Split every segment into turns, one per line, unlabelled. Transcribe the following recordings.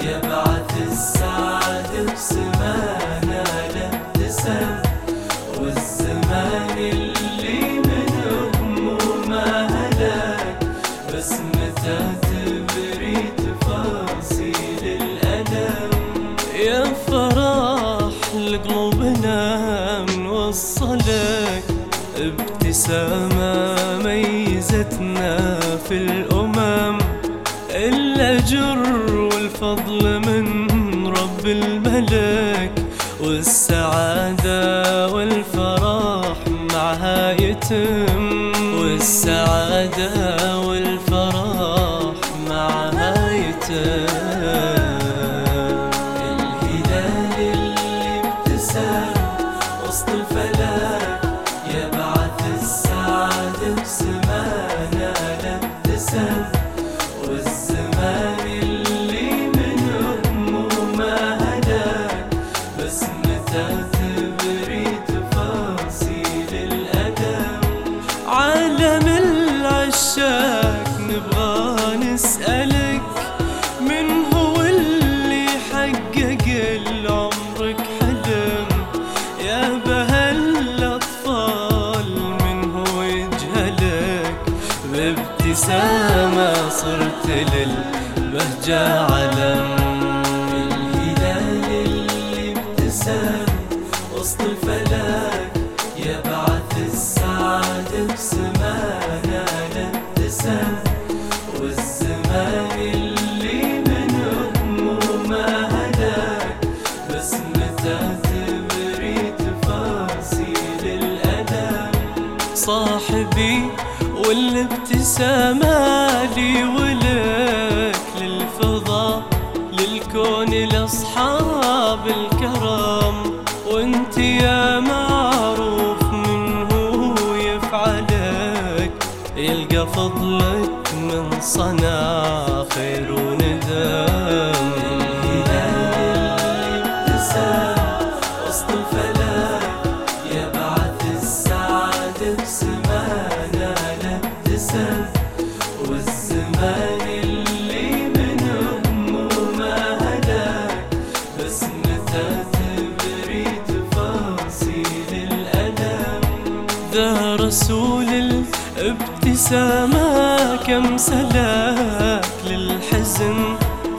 يبعث السعد والزمان اللي هلك تبري تفاصيل الألم. يا فرح لقلوبنا نوصلك ابتسامة ميزتنا في الأمم الأجر والفضل من رب الملك والسعادة والفرح معها يتم والسعادة تبري تفاصيل الألم عالم العشاق نبغى نسألك من هو اللي حقق لعمرك حلم؟ يا بها الأطفال من هو يجهلك؟ بابتسامة صرت للبهجة صاحبي والابتسامة لي ولك للفضاء للكون لأصحاب الكرم وانت يا معروف من هو يفعلك يلقى فضلك من صنع خير وندم. ذا رسول الابتسامة كم سلاك للحزن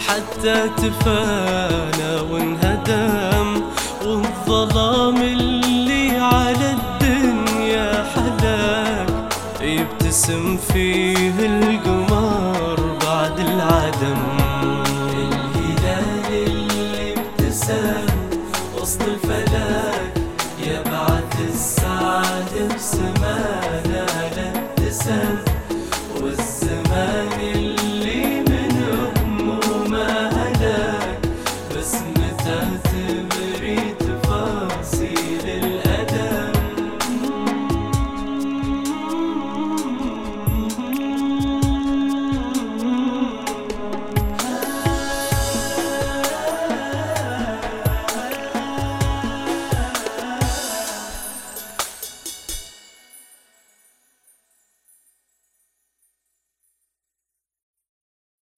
حتى تفانى وانهدم والظلام اللي على الدنيا حلاك. يبتسم فيه القمر بعد العدم. الهلال اللي ابتسم وسط الفلاح was